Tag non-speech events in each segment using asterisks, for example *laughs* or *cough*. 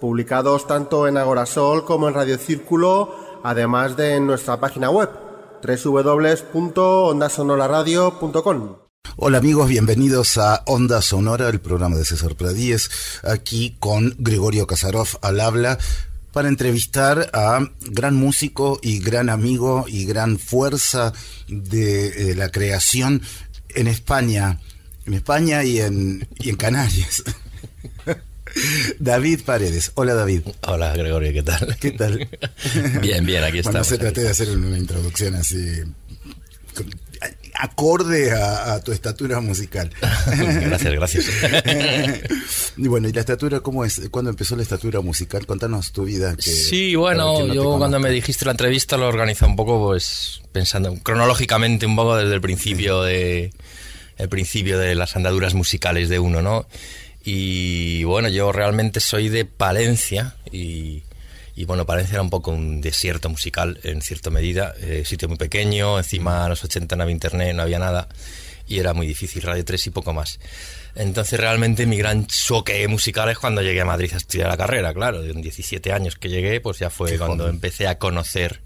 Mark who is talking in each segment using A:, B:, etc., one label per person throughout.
A: publicados tanto en Agorasol como en Radio Círculo, además de en nuestra página web www.ondasonoraradio.com.
B: Hola amigos, bienvenidos a Onda Sonora, el programa de César Pradíez, aquí con Gregorio Casarov al habla para entrevistar a gran músico y gran amigo y gran fuerza de, la creación en España, en España y en Canarias. David Paredes. Hola David.
C: Hola Gregorio, ¿qué tal?
B: ¿Qué tal? *laughs*
C: bien, bien, aquí estamos.
B: Bueno, se traté de hacer una introducción así acorde a, tu estatura musical. *laughs*
C: gracias, gracias. *laughs*
B: y bueno, ¿y la estatura cómo es? ¿Cuándo empezó la estatura musical? Contanos tu vida.
C: sí, bueno, yo cuando me dijiste la entrevista lo organizé un poco, pues pensando cronológicamente un poco desde el principio de el principio de las andaduras musicales de uno, ¿no? Y bueno, yo realmente soy de Palencia y y bueno, Palencia era un poco un desierto musical en cierta medida, eh, sitio muy pequeño, encima a los 80 no había internet, no había nada y era muy difícil, Radio 3 y poco más. Entonces realmente mi gran choque musical es cuando llegué a Madrid a estudiar la carrera, claro, de 17 años que llegué, pues ya fue cuando empecé a conocer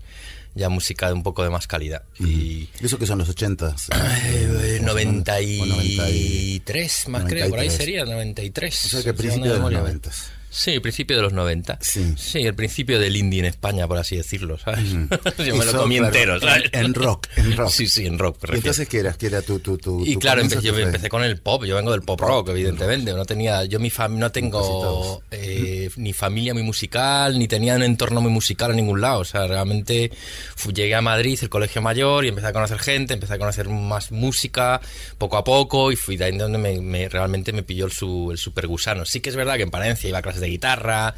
C: ya música de un poco de más calidad. y,
B: ¿Eso que son los 80? *clears throat*
C: Eh, 93, más creo, por ahí sería, 93.
B: O sea que principio de los 90.
C: Sí, el principio de los 90. Sí. sí, el principio del indie en España, por así decirlo, ¿sabes? *laughs* Yo me lo comí entero, ¿sabes?
B: En rock, en rock.
C: Sí, sí, en rock.
B: ¿Y entonces qué eras? ¿Qué era tu, tu, tu
C: Y claro, empecé, yo empecé con el pop, yo vengo del pop rock, evidentemente. No tenía, yo mi fam no tengo eh, ni familia muy musical, ni tenía un entorno muy musical en ningún lado. O sea, realmente llegué a Madrid, el colegio mayor, y empecé a conocer gente, empecé a conocer más música, poco a poco, y fui de ahí donde me, realmente me pilló el, su, el super gusano. Sí que es verdad que en Palencia iba a clases de guitarra,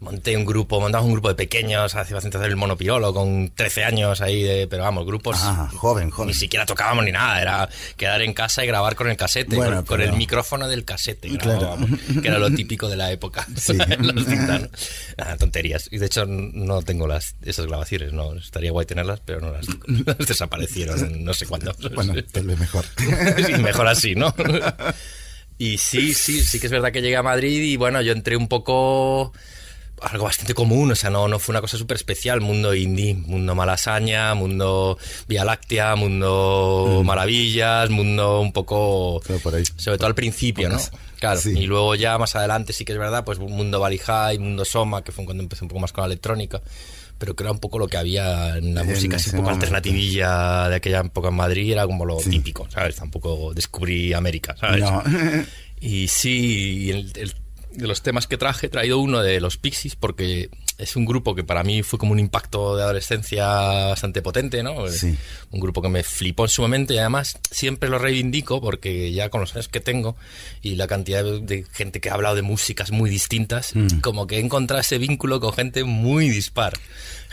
C: monté un grupo, montamos un grupo de pequeños, hace bastante hacer el monopirolo con 13 años ahí, de, pero vamos, grupos...
B: Ah, joven, joven.
C: Ni siquiera tocábamos ni nada, era quedar en casa y grabar con el casete, con, el micrófono del casete, *laughs* que era lo típico de la época. Sí. *laughs* tonterías. Y de hecho no tengo las esas grabaciones, no estaría guay tenerlas, pero no las, *laughs* desaparecieron, no sé cuándo.
B: Bueno, tal vez mejor.
C: mejor así, ¿no? Y sí, sí, sí que es verdad que llegué a Madrid y bueno, yo entré un poco algo bastante común, o sea, no, no fue una cosa súper especial, mundo indie, mundo malasaña, mundo Vía Láctea, mundo mm. maravillas, mundo un poco... Sobre todo al principio, ¿no? Claro, y luego ya más adelante sí que es verdad, pues mundo High, mundo Soma, que fue cuando empecé un poco más con la electrónica, pero que era un poco lo que había en la música, así un poco alternativilla de aquella época en Madrid, era como lo típico, ¿sabes? Tampoco descubrí América, ¿sabes? y sí, el de los temas que traje, he traído uno de los Pixies porque es un grupo que para mí fue como un impacto de adolescencia bastante potente, ¿no? Un grupo que me flipó en su momento y además siempre lo reivindico porque ya con los años que tengo y la cantidad de gente que ha hablado de músicas muy distintas, mm. como que he encontrado ese vínculo con gente muy dispar.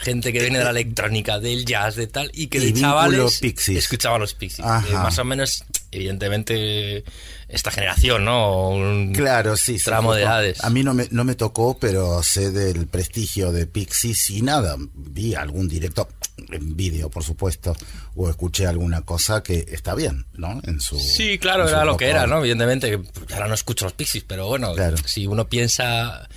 C: Gente que viene de la electrónica, del jazz, de tal, y que de chavales escuchaba los Pixies. Eh, más o menos, evidentemente esta generación, ¿no? Un
B: claro, sí.
C: Tramo de edades.
B: A mí no me, no me tocó, pero sé del prestigio de Pixies y nada. Vi algún directo en vídeo, por supuesto, o escuché alguna cosa que está bien, ¿no? En su.
C: Sí, claro, era lo que era, ¿no? Evidentemente, ahora no escucho los Pixies, pero bueno, si uno piensa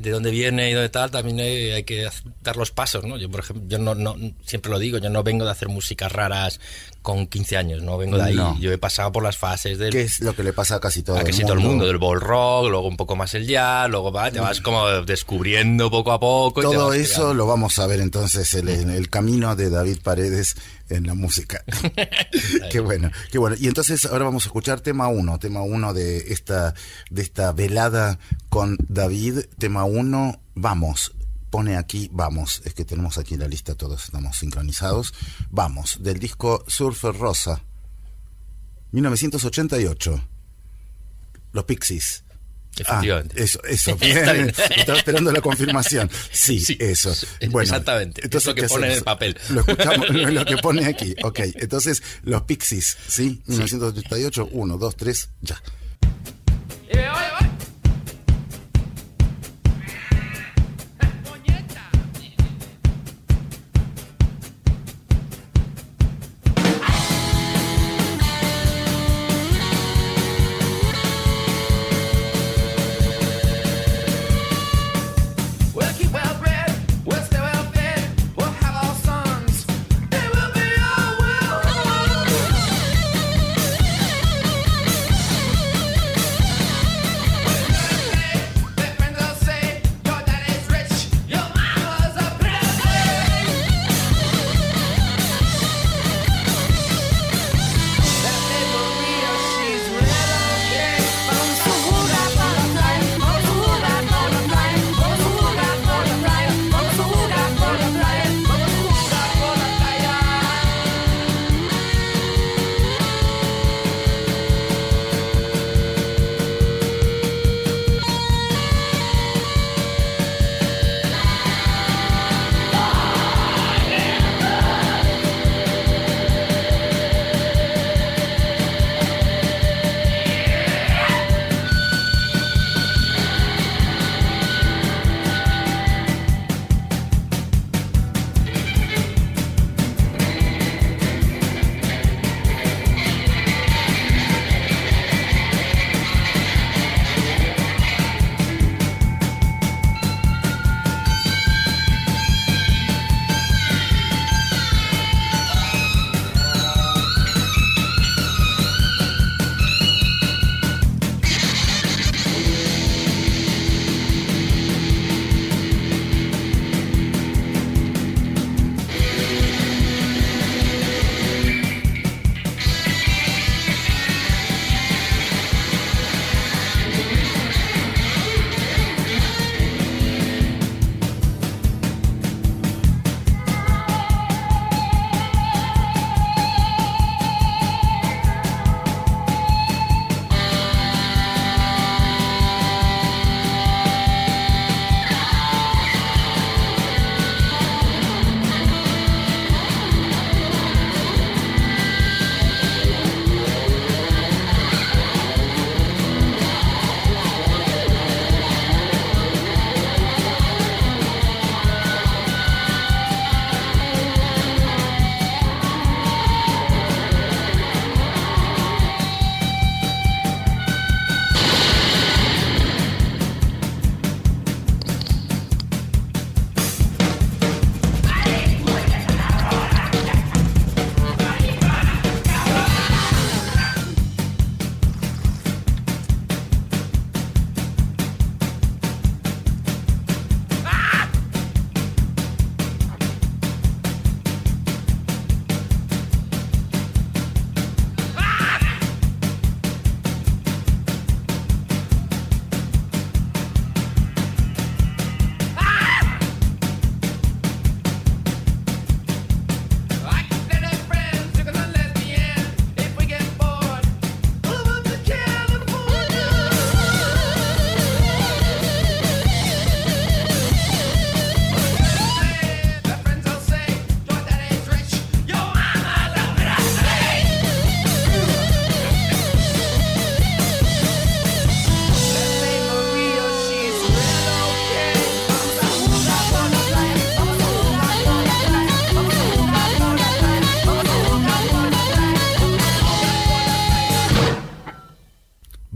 C: de dónde viene y dónde tal, también hay, que dar los pasos, ¿no? Yo, por ejemplo, yo no, no, siempre lo digo, yo no vengo de hacer músicas raras con 15 años, no vengo de ahí. Yo he pasado por las fases del...
B: ¿Qué es lo que le pasa a casi todo
C: a casi todo el mundo, del ball rock, luego un poco más el jazz, luego va, te vas como descubriendo poco a poco.
B: Todo eso lo vamos a ver entonces en el, el, camino de David Paredes en la música. *laughs* *laughs* qué bueno, qué bueno. Y entonces ahora vamos a escuchar tema uno, tema uno de esta, de esta velada con David, tema uno, vamos, pone aquí Vamos, es que tenemos aquí la lista, todos estamos sincronizados. Vamos, del disco Surfer Rosa, 1988. Los Pixies.
C: Efectivamente.
D: Ah, eso, eso. *laughs* Bien. Estaba esperando la confirmación. Sí, eso.
C: Bueno, exactamente. Entonces, es lo que pone en el papel.
D: Lo escuchamos, *laughs* lo que pone aquí. Ok, entonces, los Pixies, ¿sí? 1938, 1, 2, 3, ya.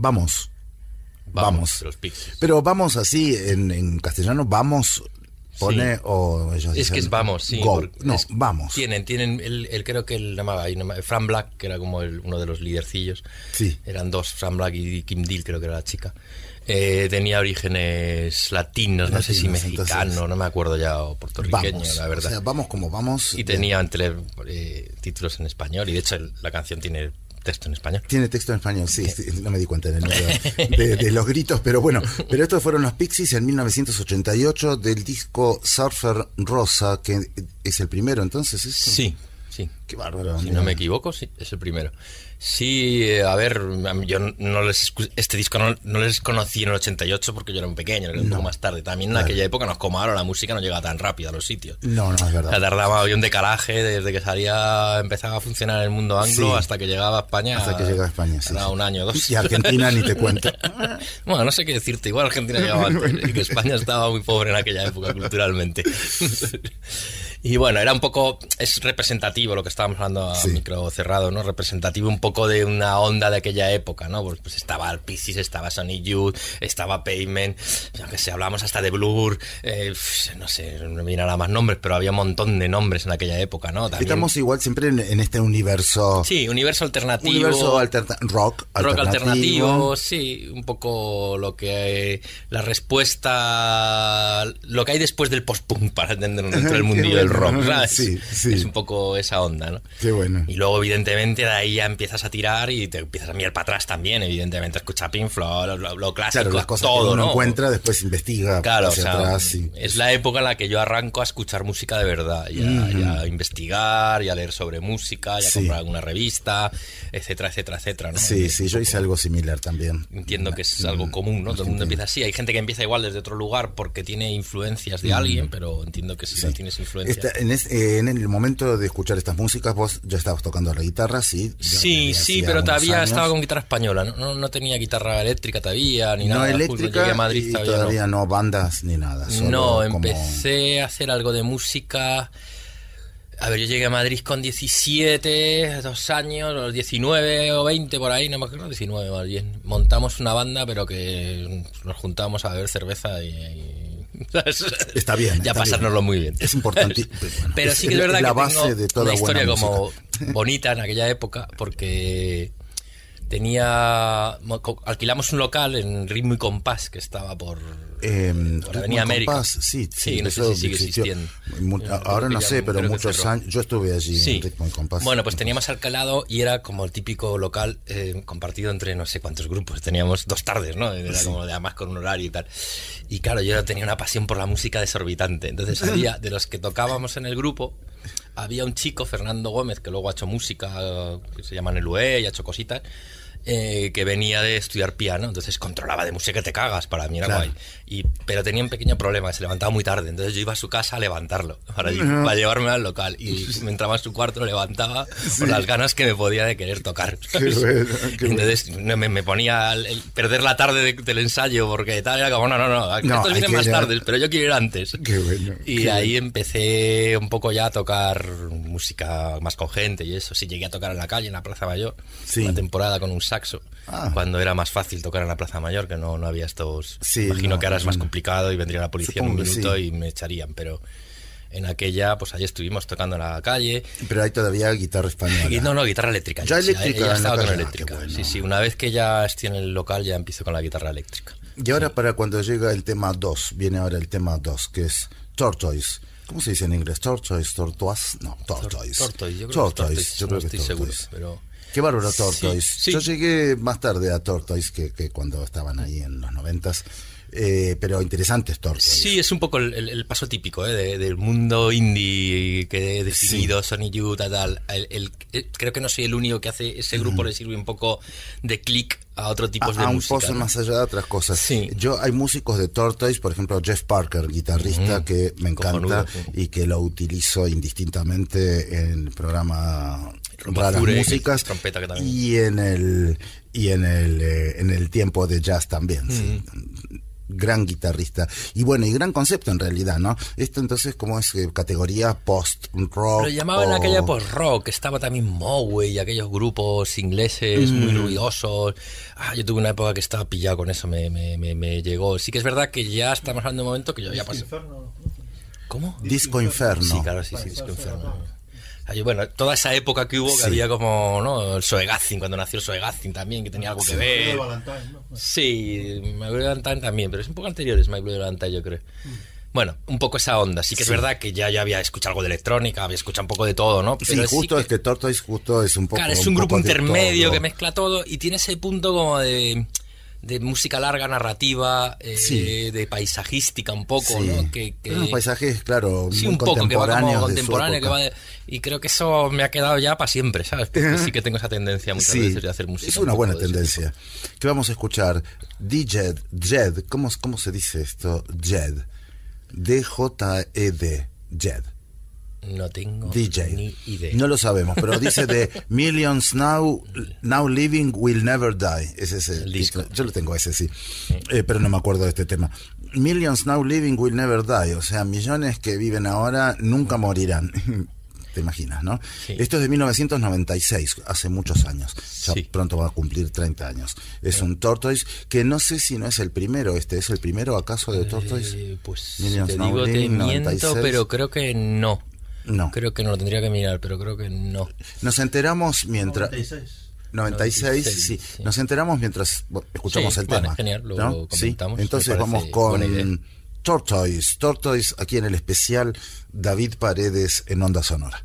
D: Vamos. Vamos. Pero vamos así, en, castellano, vamos pone o ellos
C: Es que es vamos, sí.
D: no, vamos.
C: Tienen, tienen, el, creo que el llamaba, Fran Black, que era como uno de los lidercillos.
D: Sí.
C: Eran dos, Fran Black y Kim Deal, creo que era la chica. Eh, tenía orígenes latinos, no sé si mexicano, no me acuerdo ya, o puertorriqueño, la verdad. O sea,
D: vamos como vamos.
C: Y tenía eh, títulos en español, y de hecho la canción tiene texto en español.
D: Tiene texto en español, sí, no me di cuenta de, de, los gritos, pero bueno, pero estos fueron los Pixies en 1988 del disco Surfer Rosa, que es el primero entonces.
C: Sí, sí.
B: Qué bárbaro.
C: Si no me equivoco, sí, es el primero. Sí, eh, a ver, yo no les este disco no, les conocí en el 88 porque yo era muy pequeño, era un poco más tarde. También en aquella época, no como ahora, la música no llegaba tan rápido a los sitios.
B: No, no es verdad.
C: O tardaba, había un decalaje desde que salía, empezaba a funcionar en el mundo anglo hasta que llegaba a España.
B: Hasta que llegaba a España, sí.
C: Era un año o dos.
B: Y Argentina ni te cuento. *laughs*
C: bueno, no sé qué decirte, igual Argentina llegaba antes, *laughs* y que España estaba muy pobre en aquella época culturalmente. *laughs* Y bueno, era un poco, es representativo lo que estábamos hablando a micro cerrado, ¿no? Representativo un poco de una onda de aquella época, ¿no? Pues, pues estaba Alpicis, estaba Sonic Youth, estaba Payment, que sé, hablamos hasta de Blur, eh, no sé, no me vienen nada más nombres, pero había un montón de nombres en aquella época, ¿no?
B: Estamos igual siempre en, este universo.
C: Sí, universo alternativo.
B: Universo rock alternativo.
C: Rock alternativo, sí, un poco lo que. la respuesta. lo que hay después del post-punk, para entenderlo dentro del *laughs* mundillo del rock,
B: Sí, sí.
C: Es un poco esa onda, ¿no?
B: Qué bueno.
C: Y luego, evidentemente, de ahí ya empiezas a tirar y te empiezas a mirar para atrás también, evidentemente. Escucha Pink Floyd, lo, clásico,
B: las cosas todo, que uno encuentra, después investiga
C: claro, hacia atrás. Es la época en la que yo arranco a escuchar música de verdad, y a, investigar, y a leer sobre música, y a comprar alguna revista, etcétera, etcétera, etcétera. ¿no?
B: Sí, sí, yo hice algo similar también.
C: Entiendo que es algo común, ¿no? Todo el mundo empieza así. Hay gente que empieza igual desde otro lugar porque tiene influencias de alguien, pero entiendo que si no tienes influencia.
B: Eh, en, el momento de escuchar estas músicas, vos ya estabas tocando la guitarra, sí.
C: Sí, sí, pero todavía estaba con guitarra española, ¿no? No, tenía guitarra eléctrica todavía, ni nada.
B: No eléctrica, a Madrid, y todavía, no. bandas ni nada.
C: no, empecé a hacer algo de música a ver, yo llegué a Madrid con 17, dos años, 19 o 20 por ahí, no me acuerdo, 19 más bien. Montamos una banda, pero que nos juntamos a beber cerveza y... *laughs*
B: está bien.
C: Ya pasárnoslo muy bien.
B: Es importante. *laughs*
C: pero sí que es verdad que tengo de toda una historia como bonita en aquella época, porque tenía alquilamos un local en Ritmo y Compás que estaba por,
B: eh,
C: Avenida América.
B: sí,
C: sí, no sé si sigue existiendo.
B: Ahora no sé, pero muchos años. Yo estuve allí en Ritmo y Compás.
C: Bueno, pues teníamos alquilado y era como el típico local eh, compartido entre no sé cuántos grupos. Teníamos dos tardes, ¿no? Era como además con un horario y tal. Y claro, yo tenía una pasión por la música desorbitante. Entonces había de los que tocábamos en el grupo había un chico, Fernando Gómez, que luego ha hecho música, que se llama Nelue y ha hecho cositas eh, que venía de estudiar piano, entonces controlaba de música que te cagas, para mí era guay. Y, pero tenía un pequeño problema, se levantaba muy tarde, entonces yo iba a su casa a levantarlo, para, llevarme al local. Y me entraba en su cuarto, lo levantaba por las ganas que me podía de querer tocar. entonces me, ponía el, perder la tarde del ensayo, porque tal, era como, no, no, no, estos vienen más tarde, pero yo quiero ir antes. y ahí empecé un poco ya a tocar música más con gente y eso. Sí, llegué a tocar en la calle, en la Plaza Mayor, una temporada con un saxo, ah. cuando era más fácil tocar en la Plaza Mayor, que no, no había estos... imagino que ahora es más complicado y vendría la policía en un minuto y me echarían, pero en aquella, pues ahí estuvimos tocando en la calle.
B: Pero hay todavía guitarra española.
C: No, no, guitarra eléctrica.
B: Ya, eléctrica.
C: estaba con eléctrica. Sí, sí, una vez que ya estoy en el local ya empiezo con la guitarra eléctrica.
B: Y ahora para cuando llega el tema 2, viene ahora el tema 2, que es Tortoise. ¿Cómo se dice en inglés? Tortoise, tortoise. No, tortoise.
C: Tortoise, yo creo tortoise. Yo creo que estoy seguro, pero...
B: Qué bárbaro Tortoise. Yo llegué más tarde a Tortoise que, que cuando estaban ahí en los noventas. Eh, pero interesantes Tortoise.
C: Sí, es un poco el, paso típico eh, del mundo indie que he definido, Sony Youth, tal. El, creo que no soy el único que hace ese grupo, le sirve un poco de clic a otro tipo de música.
B: A un pozo más allá de otras cosas. Sí. Yo hay músicos de Tortoise, por ejemplo Jeff Parker, guitarrista, que me encanta y que lo utilizo indistintamente en el programa raras músicas y en el y en el eh, en el tiempo de jazz también. Sí gran guitarrista. Y bueno, y gran concepto en realidad, ¿no? Esto entonces, como es eh, categoría post-rock?
C: Lo llamaban aquella post-rock, estaba también Mowe y aquellos grupos ingleses muy mm. ruidosos. Ah, yo tuve una época que estaba pillado con eso, me, me, me, llegó. Sí que es verdad que ya estamos hablando de un momento que yo ya pasé. ¿Cómo?
B: Disco Inferno.
C: Sí, claro, sí, sí, Disco Inferno bueno, toda esa época que hubo, que había como, ¿no? El Soegazin, cuando nació el Soegazin también, que tenía algo que ver. Sí, My Blue Valentine también, pero es un poco anterior, es My Blue Valentine, yo creo. Mm. Bueno, un poco esa onda. Sí que es verdad que ya, ya había escuchado algo de electrónica, había escuchado un poco de todo, ¿no?
B: Pero sí, justo es que Tortoise justo es un poco...
C: Claro, es un, grupo intermedio que mezcla todo y tiene ese punto como de de música larga, narrativa, eh,
B: Sí.
C: de paisajística un poco,
B: Sí.
C: ¿no? Que, que-
B: Unos paisajes, claro,
C: Sí,
B: muy
C: un poco, que va como contemporáneo, que va de- y creo que eso me ha quedado ya para siempre, ¿sabes? Porque sí que tengo esa tendencia muchas veces de hacer música.
B: es
C: un
B: una buena tendencia. Que vamos a escuchar DJ Jed, ¿cómo, cómo se dice esto? Jed. D-J-E-D. Jed.
C: No tengo
B: DJ.
C: ni idea.
B: No lo sabemos, pero dice de *laughs* Millions Now, now Living Will Never Die. Ese es el,
C: El disco.
B: Yo lo tengo ese, sí. Eh, pero no me acuerdo de este tema. Millions Now Living Will Never Die. O sea, millones que viven ahora nunca morirán. *laughs* Te imaginas, ¿no?
C: Sí.
B: Esto es de 1996, hace muchos años. Ya
C: Sí.
B: pronto va a cumplir 30 años. Es un Tortoise que no sé si no es el primero. ¿Este es el primero acaso de Tortoise?
C: Eh, pues
B: Millions
C: te
B: Now
C: digo, te
B: Living,
C: miento,
B: 96.
C: pero creo que no.
B: No.
C: Creo que no lo tendría que mirar, pero creo que no.
B: Nos enteramos mientras... 96,
C: 96,
B: sí.
C: sí.
B: Nos enteramos mientras escuchamos
C: Sí,
B: el
C: vale,
B: tema.
C: genial, lo
B: ¿no?
C: comentamos,
B: Sí. Entonces vamos con Tortoise. Tortoise aquí en el especial David Paredes en Onda Sonora.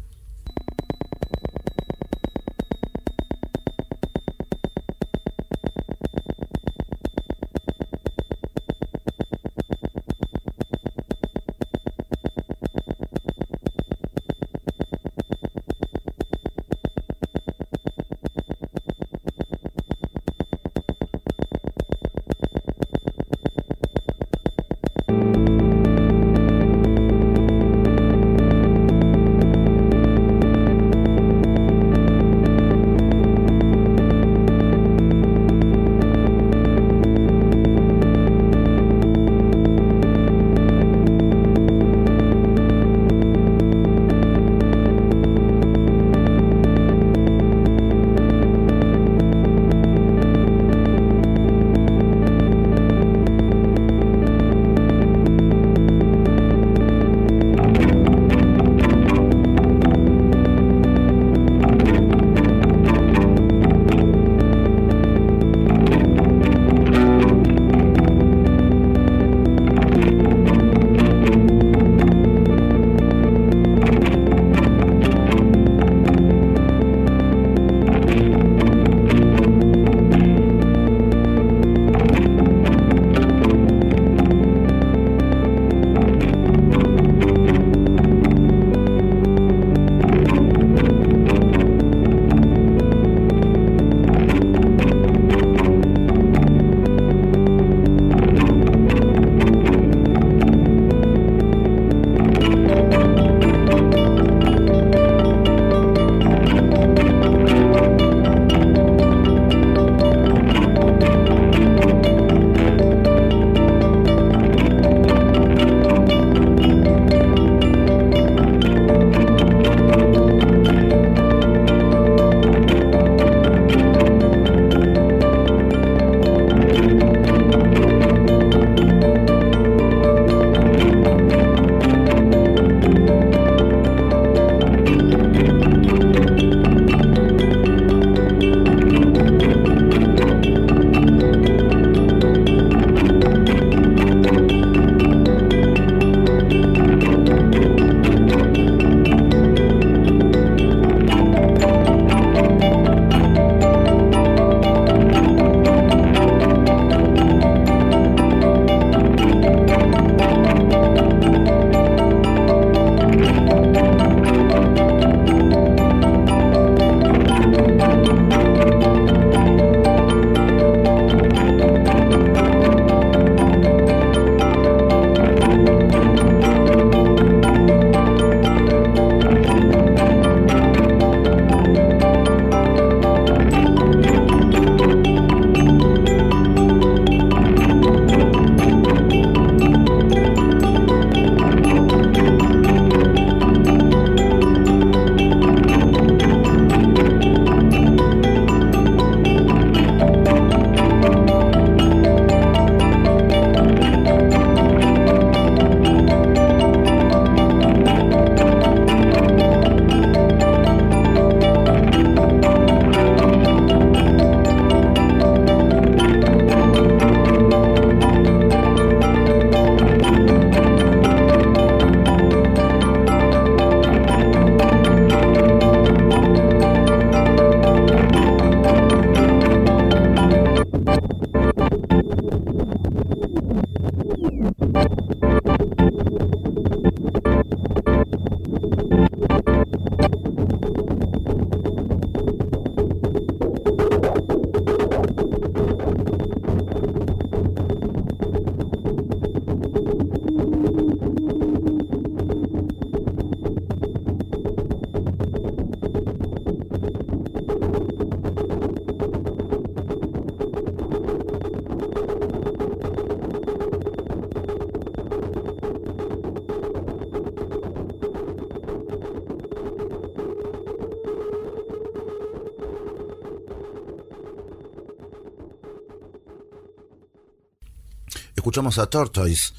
B: Escuchamos a Tortoise,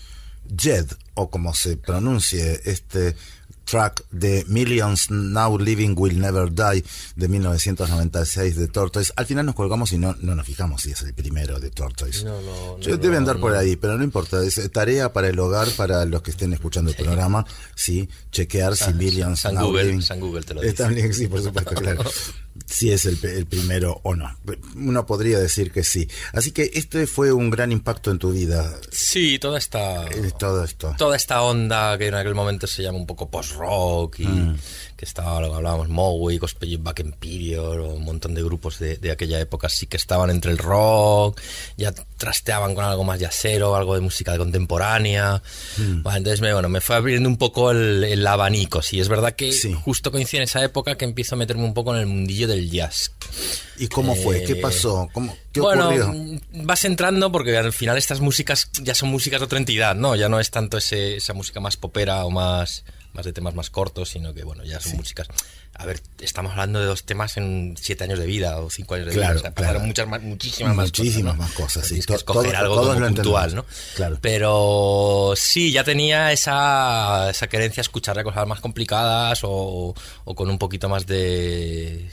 B: Jed, o como se pronuncie este track de Millions Now Living Will Never Die de 1996 de Tortoise. Al final nos colgamos y no, no nos fijamos si es el Tortoise.
C: No, no,
B: Yo- Debe andar por ahí, pero no importa. Es tarea para el hogar, para los que estén escuchando el programa. Sí, chequear si Millions
C: San
B: Now
C: Google,
B: Living.
C: San Google te lo dice.
B: sí, por supuesto, claro. *laughs* Si es el primero o no. Uno podría decir que sí. Así que este fue un gran impacto en tu vida,
C: Sí, toda esta...
B: eh, todo esto.
C: toda esta onda que en aquel momento se llama un poco post-rock y
B: Mm.
C: Que estaba lo que hablábamos Gospel Back Period o un montón de grupos de, de aquella época sí que estaban entre el rock, ya trasteaban con algo más yacero, algo de música contemporánea.
B: Mm.
C: Entonces me, bueno, me fue abriendo un poco el, el abanico. Sí, es verdad que
B: Sí.
C: justo coincide en esa época que empiezo a meterme un poco en el mundillo del jazz.
B: ¿Y cómo fue? ¿Qué
C: Eh,
B: pasó? ¿Cómo, ¿Qué
C: bueno,
B: ocurrió?
C: mm, vas entrando porque al final estas músicas ya son músicas de otra entidad, ¿no? Ya no es tanto ese- esa música más popera o más, más de temas más cortos, sino que, bueno, ya son músicas... A ver, estamos hablando de dos temas en siete años de vida o cinco años de
B: Claro,
C: vida. O sea, pasaron
B: claro.
C: muchas más, muchísimas más
B: Muchísimas
C: cosas. ¿no?
B: más cosas, sí.
C: Tienes que
B: To-
C: escoger
B: todo-
C: algo
B: todos
C: como puntual, ¿no?
B: Claro.
C: Pero sí, ya tenía esa, esa querencia a escuchar de cosas más complicadas o, o con un poquito más de,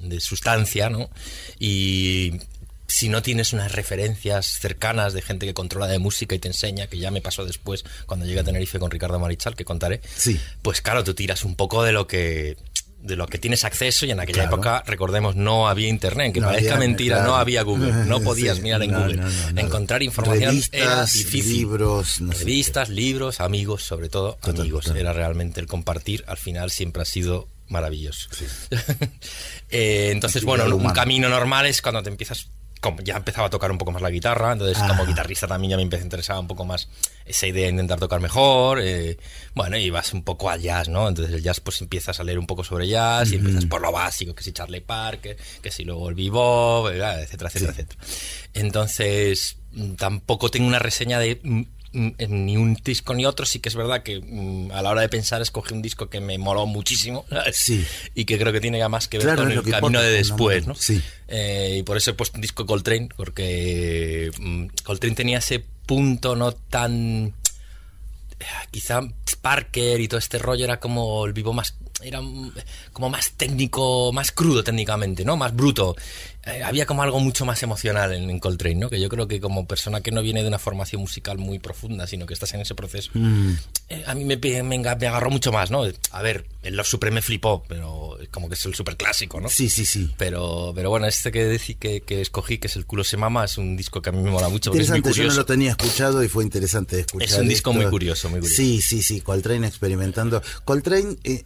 C: de sustancia, ¿no? Y si no tienes unas referencias cercanas de gente que controla de música y te enseña, que ya me pasó después cuando llegué a Tenerife con Ricardo Marichal, que contaré,
B: Sí.
C: pues claro, tú tiras un poco de lo que de lo que tienes acceso y en aquella
B: Claro.
C: época, recordemos, no había internet, que
B: No
C: parezca
B: había,
C: mentira,
B: claro.
C: no había Google, *laughs* no podías
B: Sí,
C: mirar en
B: no,
C: Google.
B: no.
C: Encontrar información era difícil.
B: libros,
C: Revistas, libros, amigos, sobre todo
B: Total,
C: amigos.
B: total.
C: Era realmente el compartir, al final siempre ha sido maravilloso. *laughs* Eh, entonces, bueno, un camino normal es cuando te empiezas como ya empezaba a tocar un poco más la guitarra, entonces
B: Ah.
C: como guitarrista también ya me empecé a interesar un poco más esa idea de intentar tocar mejor, eh, bueno, y vas un poco al jazz, ¿no? Entonces el jazz pues empiezas a leer un poco sobre jazz y empiezas por lo básico, que si Charlie Parker, que si luego el bebop, eh, etcétera, etcétera, etcétera. Entonces mm, tampoco tengo una reseña de mm, ni un disco ni otro, sí que es verdad que mm, a la hora de pensar escogí un disco que me moló muchísimo.
B: Sí.
C: y que creo que tiene ya más que ver
B: Claro,
C: con el camino
B: importa,
C: de después, ¿no?
B: Sí.
C: Eh, y por eso he puesto un disco Coltrane, porque mm, Coltrane tenía ese punto no tan... eh, Quizá Parker y todo este rollo era como el vivo más... Era mm, como más técnico, más crudo técnicamente, ¿no? Más bruto. Eh, había como algo mucho más emocional en, en Coltrane, ¿no? Que yo creo que como persona que no viene de una formación musical muy profunda, sino que estás en ese proceso, eh, a mí me, me, me agarró mucho más, ¿no? A ver, el Love Supreme me flipó, pero como que es el super clásico, ¿no?
B: Sí, sí, sí.
C: Pero, pero bueno, este que, decí- que, que escogí, que es El culo se mama, es un disco que a mí me mola mucho.
B: Interesante, yo no lo tenía escuchado y fue interesante escuchar.
C: Es un disco
B: esto.
C: muy curioso, muy curioso.
B: Sí, sí, sí, Coltrane experimentando. Coltrane eh,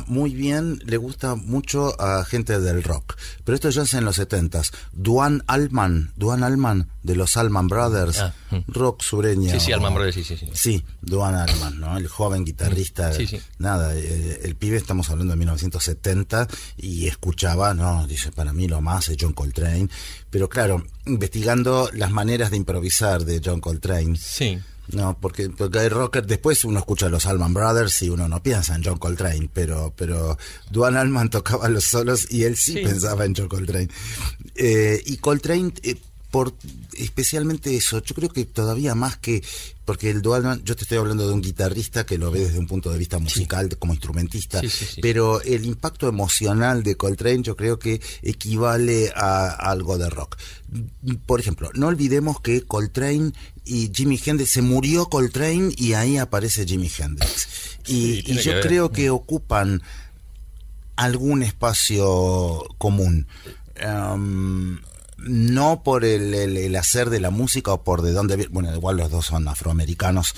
B: muy bien, le gusta mucho a gente del rock, pero esto ya es en los setentas. Duan Allman, Duan Allman de los Allman Brothers,
C: Ah, mm.
B: rock sureño.
C: Sí, sí, Allman Brothers, sí, sí, sí.
B: Sí, Duan Allman, ¿no? El joven guitarrista.
C: Sí, sí.
B: Nada, eh, el pibe estamos hablando de 1970 y escuchaba, no, dice, para mí lo más es John Coltrane. Pero claro, investigando las maneras de improvisar de John Coltrane.
C: Sí.
B: No, porque, porque hay rocker, después uno escucha a los Allman Brothers y uno no piensa en John Coltrane, pero, pero Duan Allman *laughs* tocaba los solos y él sí,
C: Sí.
B: pensaba en John Coltrane. Eh, y Coltrane, eh, por especialmente eso, yo creo que todavía más que, porque el Duan, yo te estoy hablando de un guitarrista que lo ve desde un punto de vista musical, como instrumentista,
C: Sí, sí, sí.
B: pero el impacto emocional de Coltrane yo creo que equivale a algo de rock. Por ejemplo, no olvidemos que Coltrane y Jimi Hendrix, se murió Coltrane y ahí aparece Jimi Hendrix. Y, yo
C: que
B: creo que ocupan algún espacio común. Em, no por el, el- el hacer de la música o por de dónde vi- bueno igual los dos son afroamericanos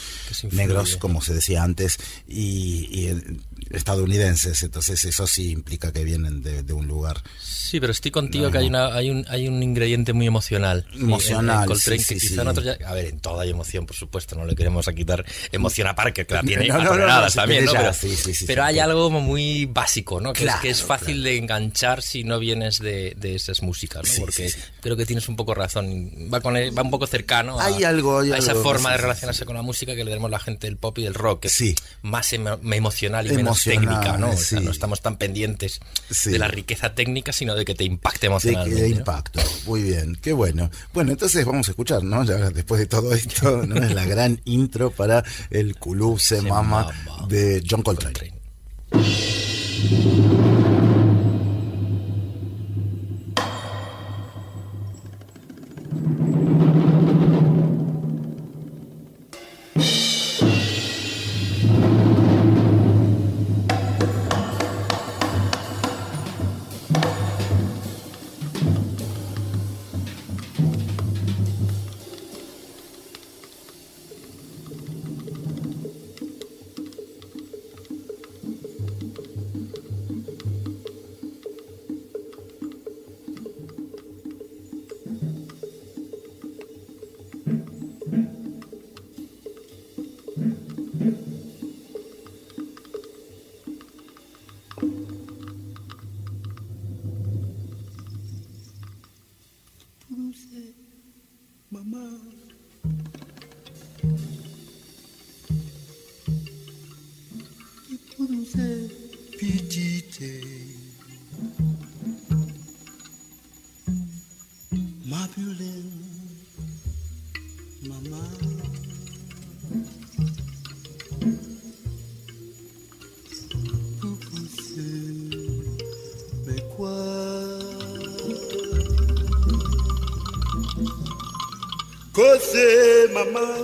B: negros como se decía antes y, y, estadounidenses entonces eso sí implica que vienen de, de un lugar
C: Sí, pero estoy contigo que hay, una, hay, un, hay un ingrediente muy emocional. Sí, en-
B: Emocional,
C: en Coltrane,
B: sí,
C: que
B: sí,
C: quizá
B: sí.
C: ya- A ver, en todo hay emoción, por supuesto, no le queremos a quitar emoción a Parker, que la *laughs* tiene
B: No, no, no, no,
C: también, ¿no? Pero, pero hay
B: claro.
C: algo muy básico, ¿no? Que, es, que es
B: Claro,
C: fácil de enganchar si no vienes de, de esas músicas, ¿no? Porque creo que tienes un poco razón. Va, con va un poco cercano a,
B: Hay algo, hay
C: a esa
B: algo,
C: forma de relacionarse con la música que le tenemos la gente del pop y del rock, que
B: Sí.
C: es más emo- emocional y menos técnica, ¿no? O sea,
B: sí.
C: no estamos tan pendientes
B: Sí.
C: de la riqueza técnica, sino de que te impacte
B: Sí,
C: emocionalmente.
B: de
C: ¿no?
B: impacto. Muy bien, qué bueno. Bueno, entonces vamos a escuchar, ¿no? Ya después de todo esto, *laughs* ¿no? Es la gran intro para el Kulub Se
C: Se
B: Mama
C: Mama.
B: de John Coltrane.
C: Coltrane.
E: Kose mama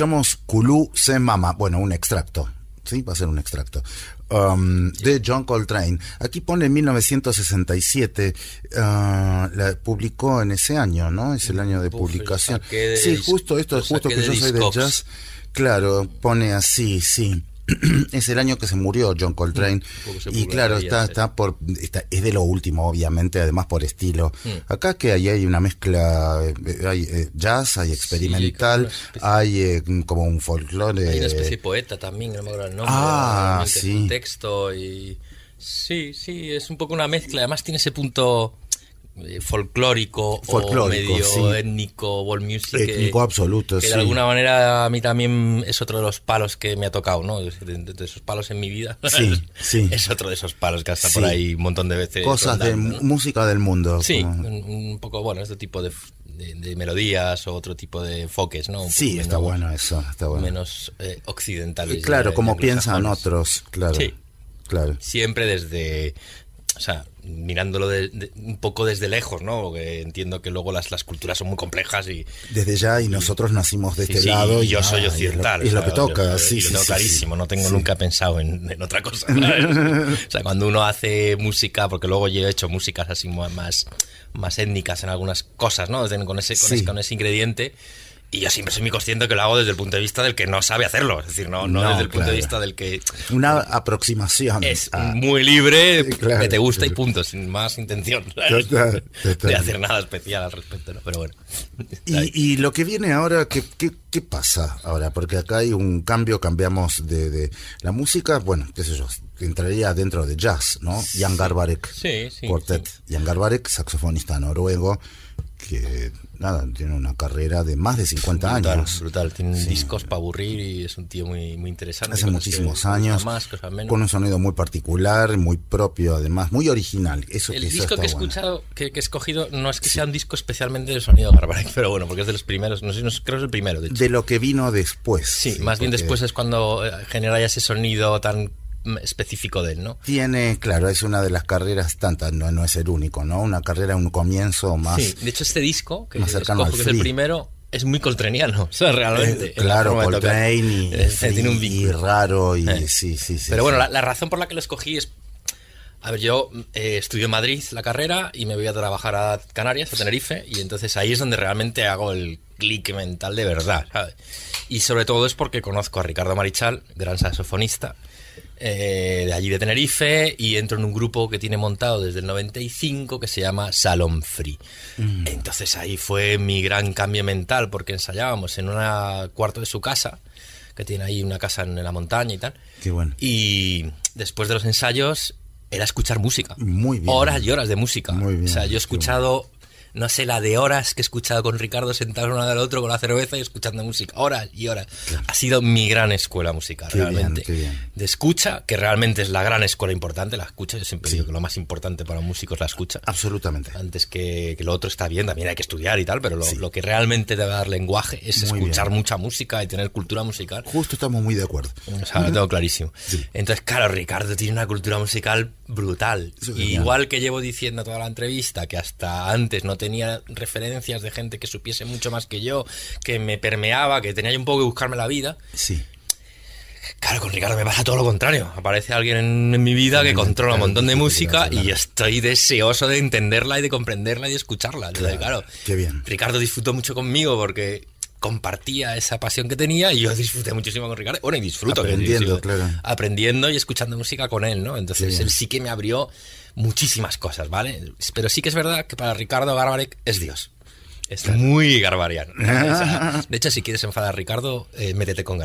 B: escuchamos Kulu Se Mama, bueno, un extracto, sí, va a ser un extracto. um, de John Coltrane. Aquí pone 1967, ah, la publicó en ese año, ¿no? Es el año de
C: Uf,
B: publicación.
C: de
B: Sí, justo esto,
C: lo
B: justo que yo soy de jazz. Claro, pone así, sí. *clears throat* es el año que se murió John Coltrane
C: se
B: y claro está está por está, es de lo último obviamente además por estilo
C: Mm.
B: acá que ahí hay una mezcla eh, hay eh, jazz hay experimental
C: especie-
B: hay eh, como un folclore
C: Hay una especie de poeta también, no me acuerdo el nombre.
B: Ah, sí.
C: Texto y... Sí, sí, es un poco una mezcla. Además tiene ese punto folclórico,
B: Folclórico,
C: o medio
B: sí.
C: étnico, world music. que-
B: Étnico absoluto,
C: que
B: sí.
C: de alguna manera a mí también es otro de los palos que me ha tocado, ¿no? De, de- de esos palos en mi vida.
B: Sí, sí. *laughs*
C: Es otro de esos palos que hasta
B: Sí.
C: por ahí un montón de veces.
B: cosas de música del mundo
C: Sí,
B: como-
C: un, un poco, bueno, este tipo de, melodías o otro tipo de enfoques, ¿no? Un
B: sí
C: poco
B: está
C: menos-
B: bueno eso está bueno
C: menos eh, occidentales.
B: Y claro
C: de-
B: como piensan otros claro
C: Sí.
B: claro
C: Siempre desde, o sea, mirándolo de- de- un poco desde lejos, ¿no? Porque entiendo que luego las, las culturas son muy complejas y...
B: desde ya y nosotros nacimos de
C: sí,
B: este
C: sí,
B: lado
C: y yo soy
B: ah, y es lo-
C: occidental.
B: y es lo, que toca
C: yo-
B: sí
C: y lo tengo clarísimo, no tengo nunca pensado en, en otra cosa. *laughs* o sea, cuando uno hace música, porque luego yo he hecho músicas así más, más étnicas en algunas cosas, ¿no? Con ese, con, ese, con ese ingrediente. Y yo siempre soy muy consciente que lo hago desde el punto de vista del que no sabe hacerlo. Es decir, no, no,
B: No,
C: desde el punto
B: claro.
C: de vista del que
B: una aproximación
C: es
B: a-
C: muy libre,
B: Claro,
C: que te gusta y
B: claro.
C: punto, sin más intención de hacer nada especial al respecto. ¿no? Pero bueno.
B: Y, y lo que viene ahora, ¿qué, qué, qué pasa ahora? Porque acá hay un cambio, cambiamos de, de la música, bueno, qué sé yo, entraría dentro de jazz, ¿no? Jan Garbarek
C: Sí, sí,
B: Quartet. Jan Garbarek, saxofonista noruego, que nada, tiene una carrera de más de 50
C: brutal,
B: años.
C: brutal. Tiene discos para aburrir y es un tío muy, muy interesante.
B: Hace muchísimos años,
C: más,
B: con un sonido muy particular, muy propio, además, muy original. Eso,
C: El disco que he escuchado, que, que he escogido, no es que sea un disco especialmente de sonido Garbarek, *laughs* pero bueno, porque es de los primeros, no sé, no creo que es el primero, de hecho.
B: De lo que vino después.
C: sí, más bien después es cuando eh, genera ya ese sonido tan específico de él, ¿no?
B: Tiene, claro, es una de las carreras tantas, no, no es el único, ¿no? Una carrera, un comienzo más.
C: Sí, de hecho este disco, que
B: más cercano
C: escojo,
B: al
C: que es el primero, es muy coltraniano, *laughs* o sea, realmente.
B: Eh, claro. Coltrane y,
C: Eh, tiene un
B: y raro y
C: Eh.
B: sí, sí, sí.
C: Pero bueno,
B: sí.
C: la, la razón por la que lo escogí es. A ver, yo eh, estudio en Madrid la carrera y me voy a trabajar a Canarias, a Tenerife, y entonces ahí es donde realmente hago el clic mental de verdad, ¿sabes? Y sobre todo es porque conozco a Ricardo Marichal, gran saxofonista, eh, de allí de Tenerife, y entro en un grupo que tiene montado desde el 95 que se llama Salon Free.
B: Mm.
C: Entonces ahí fue mi gran cambio mental, porque ensayábamos en un cuarto de su casa, que tiene ahí una casa en la montaña y tal.
B: Qué bueno.
C: Y después de los ensayos era escuchar música.
B: Muy bien.
C: Horas y horas de música.
B: Muy bien,
C: O sea, yo he escuchado, no sé, la de horas que he escuchado con Ricardo sentado uno del otro con la cerveza y escuchando música. Horas y horas. Ha sido mi gran escuela musical,
B: Qué
C: realmente.
B: bien.
C: De escucha, que realmente es la gran escuela importante, la escucha. Yo siempre digo que lo más importante para un músico es la escucha.
B: Absolutamente.
C: Antes que, que lo otro está bien, también hay que estudiar y tal, pero lo,
B: Sí.
C: lo que realmente debe dar lenguaje es
B: Muy
C: escuchar
B: bien.
C: mucha música y tener cultura musical.
B: Justo estamos muy de acuerdo.
C: O sea, lo tengo clarísimo. Entonces, claro, Ricardo tiene una cultura musical brutal. Y igual que llevo diciendo toda la entrevista que hasta antes no tenía referencias de gente que supiese mucho más que yo, que me permeaba, que tenía yo un poco que buscarme la vida.
B: Sí.
C: Claro, con Ricardo me pasa todo lo contrario. Aparece alguien en, en mi vida que controla un montón de música y yo estoy deseoso de entenderla y de comprenderla y de escucharla.
B: Claro,
C: claro,
B: qué bien.
C: Ricardo disfrutó mucho conmigo porque compartía esa pasión que tenía y yo *laughs* disfruté muchísimo con Ricardo. Bueno, y disfruto.
B: Aprendiendo, claro.
C: Aprendiendo y escuchando música con él, ¿no? Entonces él sí que me abrió muchísimas cosas, ¿vale? Pero sí que es verdad que para Ricardo Garbarek es Dios. Es muy garbariano. *laughs* O sea, de hecho, si quieres enfadar a Ricardo, eh, métete con.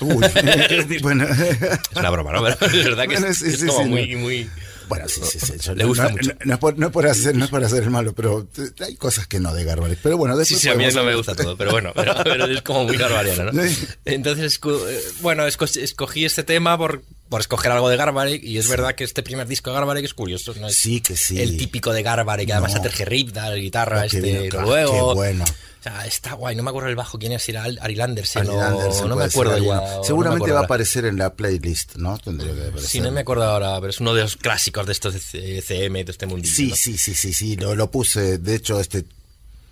B: Uy, *laughs* bueno.
C: Es una broma, ¿no? Pero es verdad que
B: Bueno,
C: es,
B: sí,
C: es
B: sí,
C: como
B: sí,
C: muy,
B: no.
C: muy...
B: Bueno, sí, sí, sí.
C: Le gusta
B: no,
C: mucho.
B: No, es por, no es por hacer, no es por hacer el malo, pero hay cosas que no de Garbarek. Pero bueno,
C: Sí,
B: después
C: sí, a mí no me gusta todo, pero bueno, pero, pero es como muy garbariano, ¿no? *laughs*
B: Sí.
C: Entonces, eh, bueno, esco- escogí este tema por, por escoger algo de Garbarek y es verdad que este primer disco de Garbarek es curioso, ¿no? Es
B: Sí, que sí.
C: El típico de Garbarek, además
B: No.
C: a Terje Ripda, la guitarra,
B: Oh,
C: este
B: bien, claro,
C: noruego.
B: qué bueno.
C: O sea, está guay, no me acuerdo el bajo quién es, era Ari Landersen
B: Ali
C: o-
B: Anderson
C: no me acuerdo ya.
B: Seguramente va a aparecer en la playlist, ¿no? Tendría que aparecer.
C: Sí, no me acuerdo ahora, pero es uno de los clásicos de estos de CM, de este mundillo.
B: Sí, sí, sí, sí, sí, lo, lo puse. De hecho, este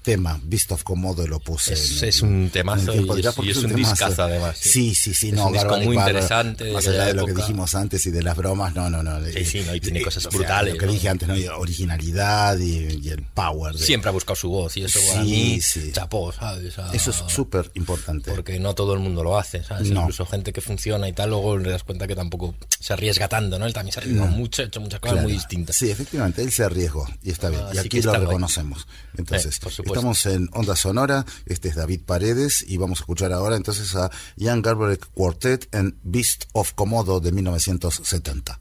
B: tema, Beast of Komodo, lo puse.
C: Es,
B: en-
C: es un temazo y es-
B: porque
C: y es
B: un
C: un discazo, además, sí.
B: Sí, sí, sí,
C: Es
B: no,
C: un disco muy
B: Barber,
C: interesante
B: Más allá de lo que dijimos antes y de las bromas, no, no, no.
C: Sí, sí, no, y tiene cosas
B: o sea,
C: brutales,
B: Lo que
C: ¿no?
B: dije antes, ¿no? Y originalidad y, y el power. de-
C: Siempre ha buscado su voz y eso para
B: Sí,
C: mí,
B: sí.
C: chapó, ¿sabes?
B: Eso es súper importante.
C: Porque no todo el mundo lo hace, ¿sabes?
B: No.
C: Incluso gente que funciona y tal, luego le das cuenta que tampoco se arriesga tanto, ¿no? Él también se arriesga mucho, ha hecho muchas cosas
B: Claro.
C: muy distintas.
B: Sí, efectivamente, él se arriesgó y está bien. y
C: Así
B: aquí lo reconocemos. Entonces,
C: Eh, por supuesto.
B: Estamos en Onda Sonora, este es David Paredes y vamos a escuchar ahora entonces a Ian Garbarek Quartet en Beast of Komodo de 1970.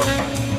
B: Bye.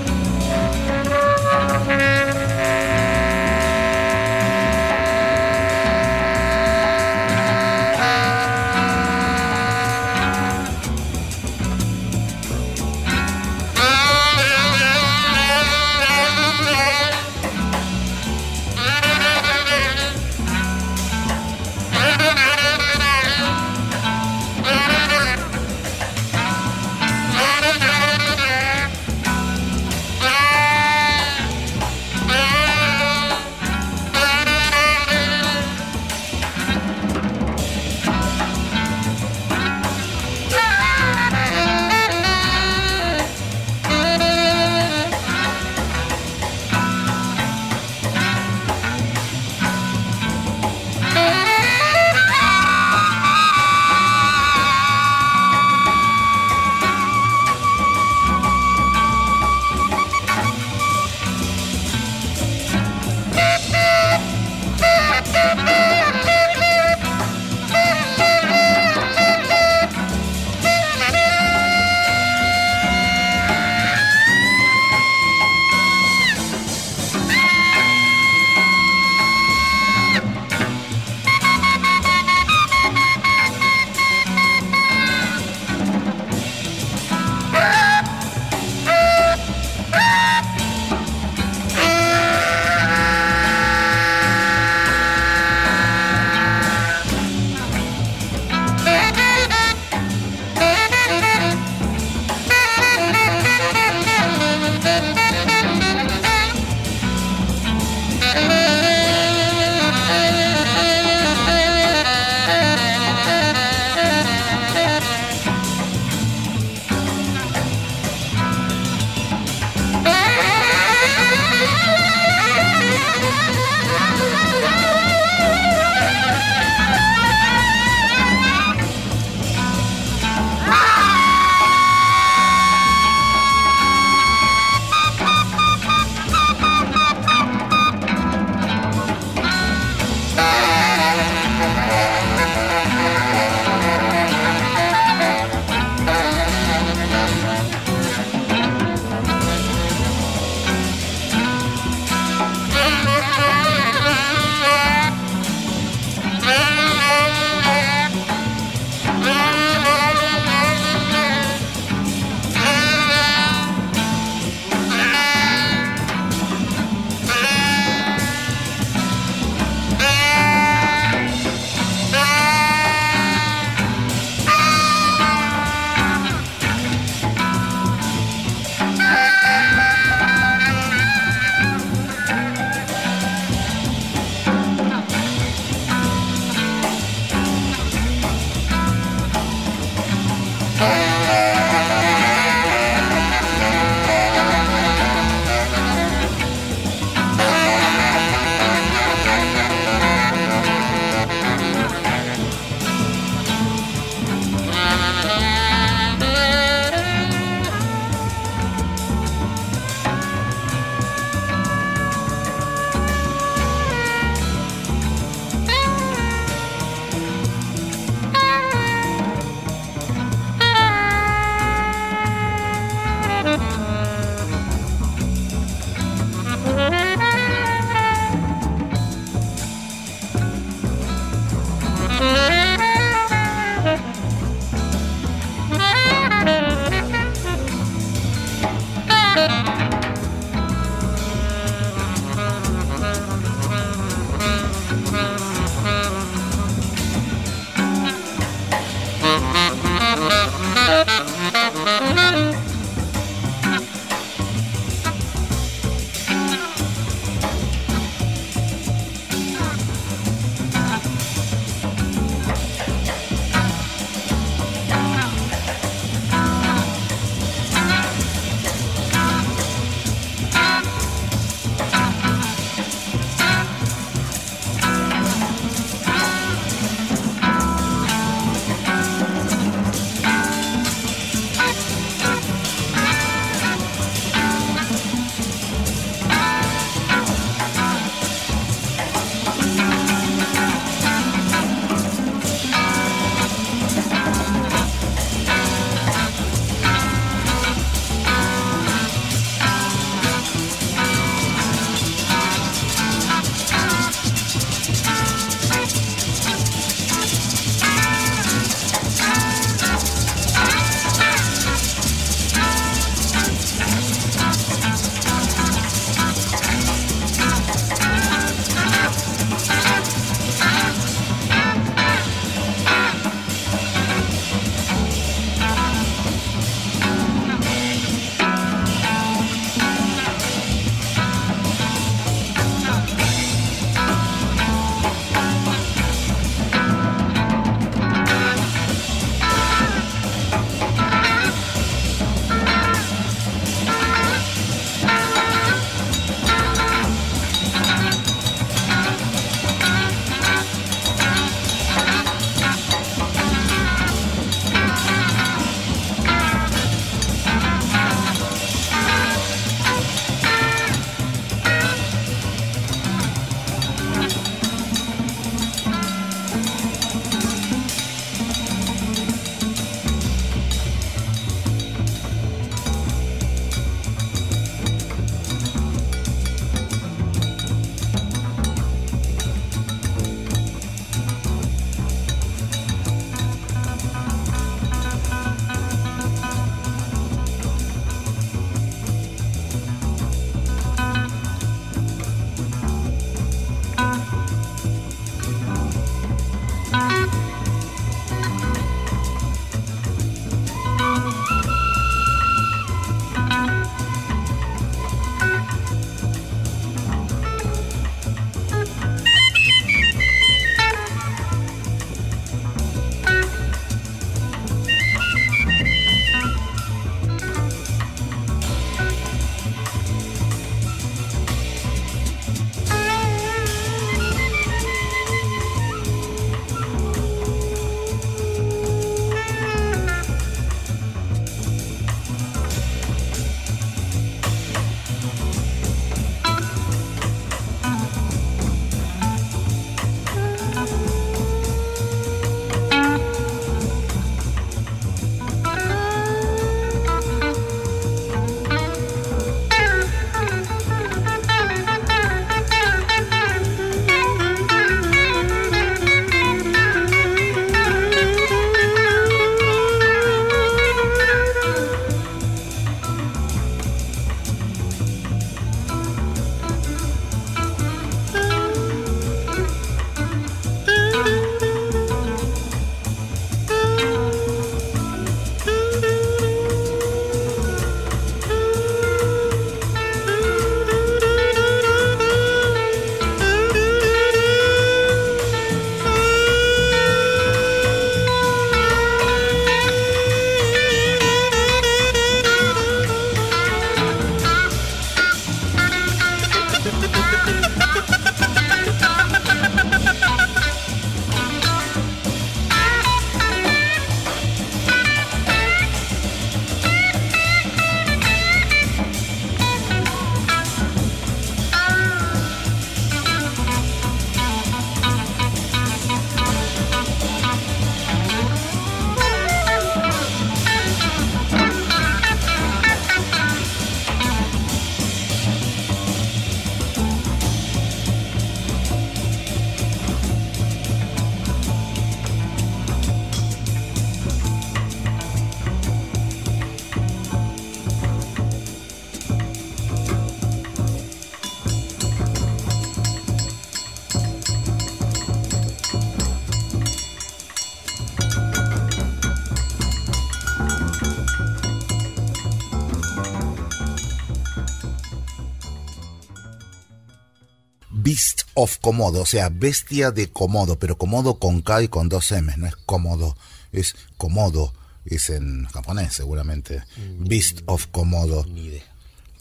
B: Of Komodo, o sea, bestia de Komodo, pero Komodo con K y con dos M, no es cómodo, es Komodo, es en japonés seguramente. Beast of Komodo.
C: Ni idea.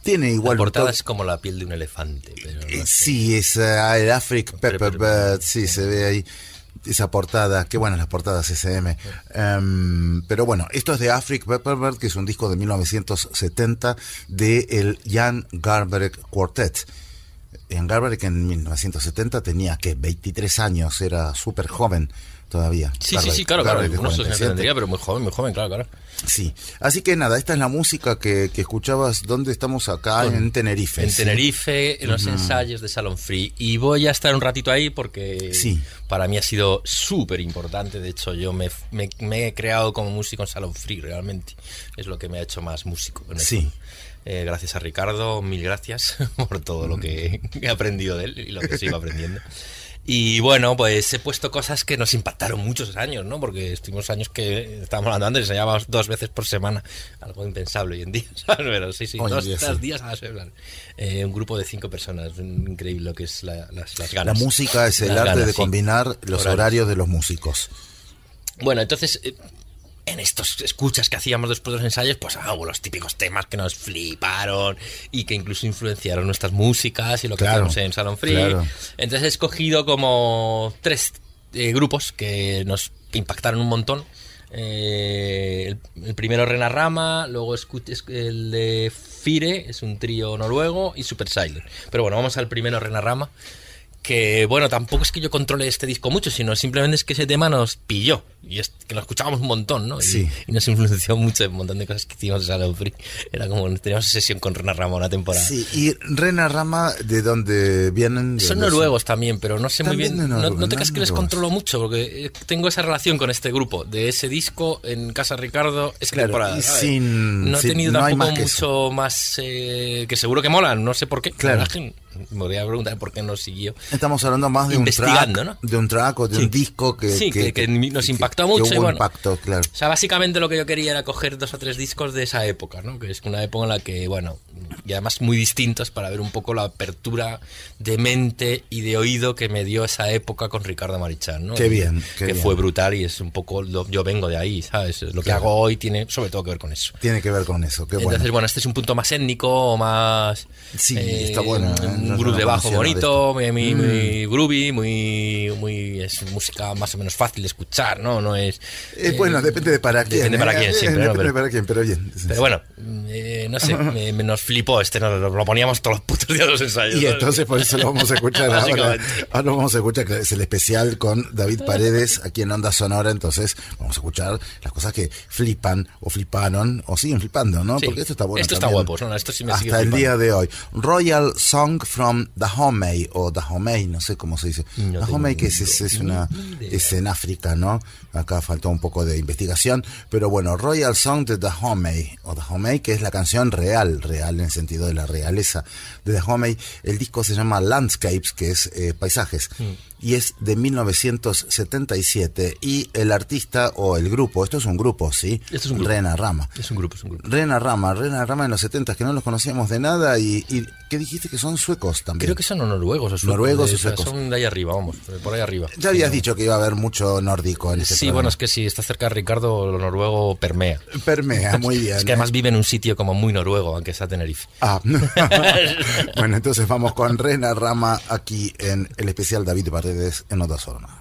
B: Tiene igual...
C: la portada es como la piel de un elefante. Pero no
B: Eh. Sí, es eh, el Afric Pepper Bird, sí, se ve ahí esa portada, qué buenas las portadas SM. Em, pero bueno, esto es de Afric Pepper Bird, que es un disco de 1970 de el Jan Garbarek Quartet. Jan Garbarek en 1970 tenía que 23 años, era súper joven todavía.
C: Sí, sí, sí, claro, claro.
B: Garbarek de
C: No
B: 47.
C: tendría, pero muy joven, muy joven, claro, claro.
B: Sí, así que nada, esta es la música que, que escuchabas. ¿Dónde estamos acá? En Tenerife.
C: En
B: sí.
C: Tenerife, en los ensayos de Salon Free. Y voy a estar un ratito ahí porque
B: Sí.
C: para mí ha sido súper importante. De hecho, yo me, me- me he creado como músico en Salon Free, realmente. Es lo que me ha hecho más músico. en
B: Sí.
C: Eh, gracias a Ricardo, mil gracias *laughs* por todo lo que he aprendido de él y lo que sigo aprendiendo. Y bueno, pues he puesto cosas que nos impactaron muchos años, ¿no? Porque estuvimos años que estábamos hablando antes, ensayábamos dos veces por semana, algo impensable hoy en día, *laughs* ¿sabes? Pero sí, sí,
B: Hoy
C: dos,
B: día, sí.
C: días a la semana. Eh, un grupo de cinco personas, increíble lo que es la- las, las
B: La
C: ganas.
B: música es el
C: Las
B: arte
C: ganas,
B: de
C: sí.
B: combinar los
C: Horarios.
B: horarios de los músicos.
C: Bueno, entonces, eh, en estos escuchas que hacíamos después de los ensayos, pues ah, hubo los típicos temas que nos fliparon y que incluso influenciaron nuestras músicas y lo que
B: Claro,
C: hacíamos en Salon Free.
B: claro.
C: Entonces he escogido como tres eh, grupos que nos impactaron un montón. Eh, el, el primero Rena Rama, luego el de Fire, es un trío noruego, y Super Silent. Pero bueno, vamos al primero Rena Rama. Que bueno, tampoco es que yo controle este disco mucho, sino simplemente es que ese tema nos pilló. Y es que lo escuchábamos un montón, ¿no? Y-
B: Sí.
C: Y, nos influenció mucho en un montón de cosas que hicimos en Free. Era como, teníamos sesión con Rena Rama una temporada.
B: Sí, y Rena Rama, ¿de dónde vienen? ¿De
C: Son
B: dónde
C: noruegos también, pero no sé muy bien. No, no te creas
B: no
C: que les controlo mucho, porque eh, tengo esa relación con este grupo. De ese disco en Casa Ricardo, esa
B: Claro,
C: temporada.
B: sin-
C: no he
B: sin-
C: tenido
B: no hay más que
C: mucho más. eh, que seguro que molan, no sé por qué.
B: Claro.
C: Me podría preguntar por qué no siguió.
B: Estamos hablando más de un track, de un track o de
C: Sí.
B: un disco que,
C: Sí, que- que nos impactó mucho y bueno.
B: impacto, claro.
C: O sea, básicamente lo que yo quería era coger dos o tres discos de esa época, ¿no? Que es una época en la que, bueno, y además muy distintos para ver un poco la apertura de mente y de oído que me dio esa época con Ricardo Marichán, ¿no?
B: Qué bien, qué
C: que
B: bien.
C: fue brutal y es un poco, lo- yo vengo de ahí, ¿sabes? Lo que
B: Claro.
C: hago hoy tiene sobre todo que ver con eso.
B: Tiene que ver con eso, qué
C: Entonces,
B: bueno.
C: bueno. este es un punto más étnico, o más...
B: Sí, está bueno, ¿eh?
C: Un
B: No-
C: groove
B: no
C: de bajo bonito, muy, muy,
B: Mm.
C: muy groovy, muy, muy... Es música más o menos fácil de escuchar, ¿no? No es...
B: Eh,
C: eh,
B: bueno, depende de para quién.
C: Depende para
B: ¿eh?
C: quién,
B: Eh,
C: siempre, ¿no?
B: Depende
C: Pero-
B: para quién, pero bien.
C: Pero bueno, eh, no sé, me, me nos flipó este, ¿no? lo, poníamos todos los putos días de los ensayos.
B: Y entonces por eso lo vamos a escuchar ahora. Ahora lo vamos a escuchar, que es el especial con David Paredes aquí en Onda Sonora. Entonces vamos a escuchar las cosas que flipan o fliparon o siguen flipando, ¿no?
C: Sí.
B: Porque esto está bueno.
C: Esto está guapo, ¿no? Esto sí me sigue
B: Hasta el día de hoy. Royal Song from Dahomey o Dahomey, no sé cómo se dice.
C: No
B: Dahomey, que es, es, una, es en África, ¿no? Acá faltó un poco de investigación, pero bueno, Royal Song de Dahomey, o Dahomey, que es la canción real, real en el sentido de la realeza de Dahomey. El disco se llama Landscapes, que es eh, paisajes,
C: Mm.
B: Y es de 1977. Y el artista o el grupo, esto es un grupo, ¿sí?
C: Esto es un grupo.
B: Rena Rama.
C: Es un grupo, es un grupo.
B: Rena Rama, Rena Rama en los 70 que no los conocíamos de nada y, y ¿qué dijiste que son suecos también?
C: Creo que son noruegos o suecos.
B: Noruegos
C: de-
B: o suecos.
C: Son de ahí arriba, vamos, por ahí arriba.
B: Ya habías dicho que iba a haber mucho nórdico en este
C: Sí,
B: programa.
C: bueno, es que si está cerca de Ricardo, lo noruego permea.
B: Permea, muy *laughs* bien.
C: Es que además vive en un sitio como muy noruego, aunque sea Tenerife.
B: Ah. *laughs* *laughs* bueno, entonces vamos con Rena Rama aquí en el especial David En Otra Zona.